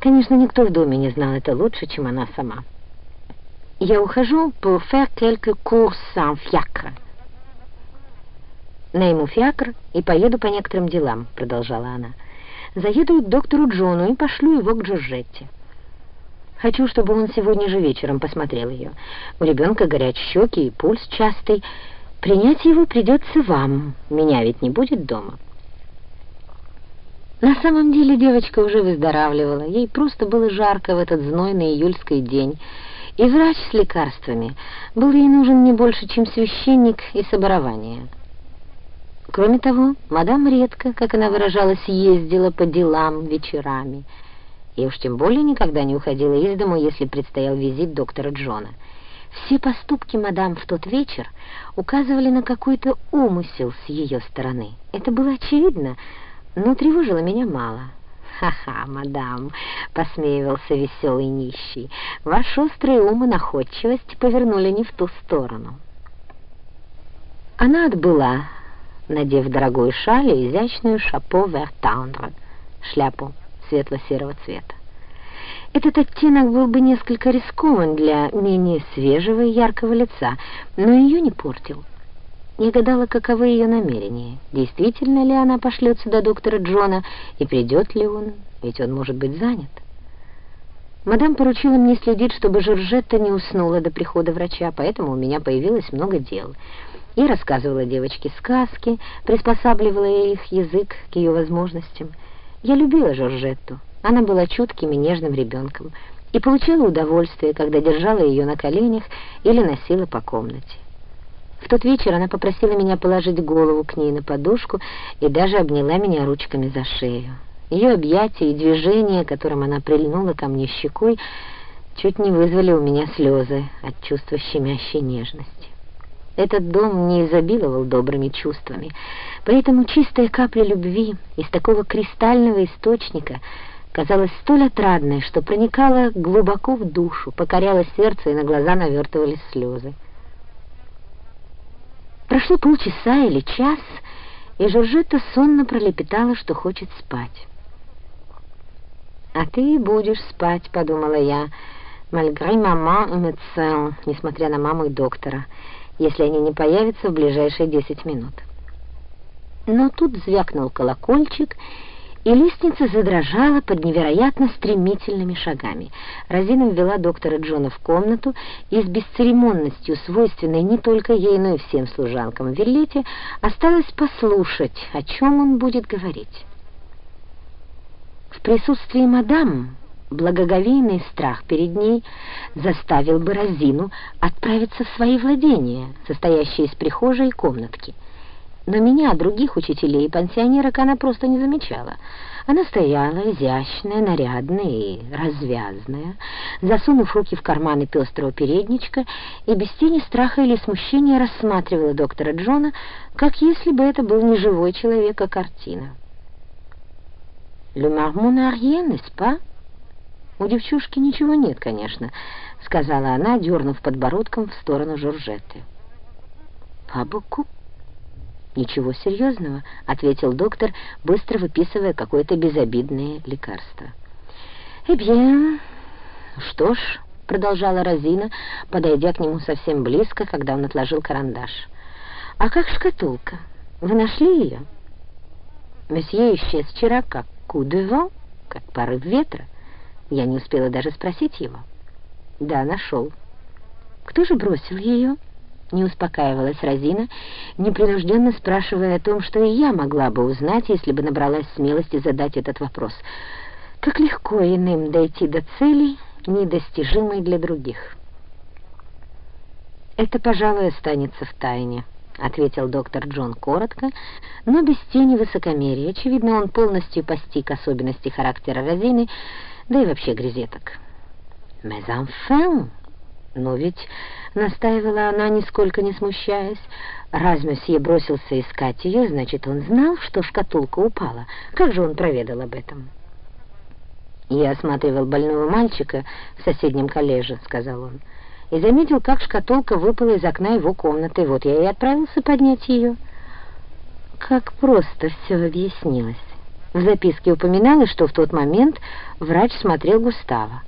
Конечно, никто в доме не знал это лучше, чем она сама. «Я ухожу pour faire quelques courses en fiacre». «Найму фиакр и поеду по некоторым делам», — продолжала она. «Заеду к доктору Джону и пошлю его к Джорджетте. Хочу, чтобы он сегодня же вечером посмотрел ее. У ребенка горят щеки и пульс частый. Принять его придется вам, меня ведь не будет дома». На самом деле девочка уже выздоравливала. Ей просто было жарко в этот знойный июльский день. И врач с лекарствами был ей нужен не больше, чем священник и соборование. Кроме того, мадам редко, как она выражалась, ездила по делам вечерами. И уж тем более никогда не уходила из дому, если предстоял визит доктора Джона. Все поступки мадам в тот вечер указывали на какой-то умысел с ее стороны. Это было очевидно, но тревожило меня мало. «Ха-ха, мадам!» — посмеивался веселый нищий. «Ваш острый ум и находчивость повернули не в ту сторону». Она отбыла, надев дорогую шаль и изящную шапо вертаундра, шляпу светло-серого цвета. Этот оттенок был бы несколько рискован для менее свежего и яркого лица, но ее не портил. Я гадала, каковы ее намерения. Действительно ли она пошлется до доктора Джона, и придет ли он, ведь он может быть занят. Мадам поручила мне следить, чтобы Жоржетта не уснула до прихода врача, поэтому у меня появилось много дел. Я рассказывала девочке сказки, приспосабливала их язык к ее возможностям. Я любила Жоржетту. Она была чутким и нежным ребенком и получала удовольствие, когда держала ее на коленях или носила по комнате. В тот вечер она попросила меня положить голову к ней на подушку и даже обняла меня ручками за шею. Ее объятия и движения, которым она прильнула ко мне щекой, чуть не вызвали у меня слезы от чувства щемящей нежности. Этот дом не изобиловал добрыми чувствами, поэтому чистая капля любви из такого кристального источника казалась столь отрадной, что проникала глубоко в душу, покоряла сердце, и на глаза навертывались слезы. Прошло полчаса или час, и Жоржетта сонно пролепетала, что хочет спать. «А ты будешь спать», — подумала я, «мальгре мама и медсен», несмотря на маму и доктора, если они не появятся в ближайшие десять минут. Но тут звякнул колокольчик, и лестница задрожала под невероятно стремительными шагами. Розина ввела доктора Джона в комнату и с бесцеремонностью, свойственной не только ей, но и всем служанкам Верлете, осталось послушать, о чем он будет говорить. В присутствии мадам благоговейный страх перед ней заставил бы Розину отправиться в свои владения, состоящие из прихожей и комнатки — но меня, других учителей и пансионерок, она просто не замечала. Она стояла, изящная, нарядная и развязная, засунув руки в карманы пестрого передничка, и без тени страха или смущения рассматривала доктора Джона, как если бы это был не живой человек, а картина. «Le marmont n'a rien, n'est-ce «У девчушки ничего нет, конечно», — сказала она, дернув подбородком в сторону Жоржетты. «Pas beaucoup», «Ничего серьезного», — ответил доктор, быстро выписывая какое-то безобидное лекарство. «Эбьен, что ж», — продолжала Розина, подойдя к нему совсем близко, когда он отложил карандаш. «А как шкатулка? Вы нашли ее?» Месье исчез вчера как кудево, как порыв ветра. Я не успела даже спросить его. «Да, нашел». «Кто же бросил ее?» Не успокаивалась Розина, непринужденно спрашивая о том, что и я могла бы узнать, если бы набралась смелости задать этот вопрос. Как легко иным дойти до целей, недостижимой для других. «Это, пожалуй, останется в тайне», — ответил доктор Джон коротко, но без тени высокомерия. Очевидно, он полностью постиг особенности характера Розины, да и вообще грезеток. «Mais enfin!» «Но ведь...» — настаивала она, нисколько не смущаясь. «Раз месье бросился искать ее, значит, он знал, что шкатулка упала. Как же он проведал об этом?» «Я осматривал больного мальчика в соседнем коллеже», — сказал он, «и заметил, как шкатулка выпала из окна его комнаты. Вот я и отправился поднять ее». Как просто все объяснилось. В записке упоминалось, что в тот момент врач смотрел Густава.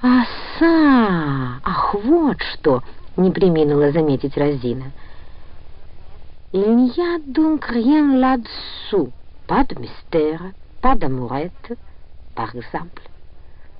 «А, са! Ах, вот что!» — не приминула заметить Розина. «Il n'y a donc rien là-dessous, pas de mystère, pas d'amourette, par exemple».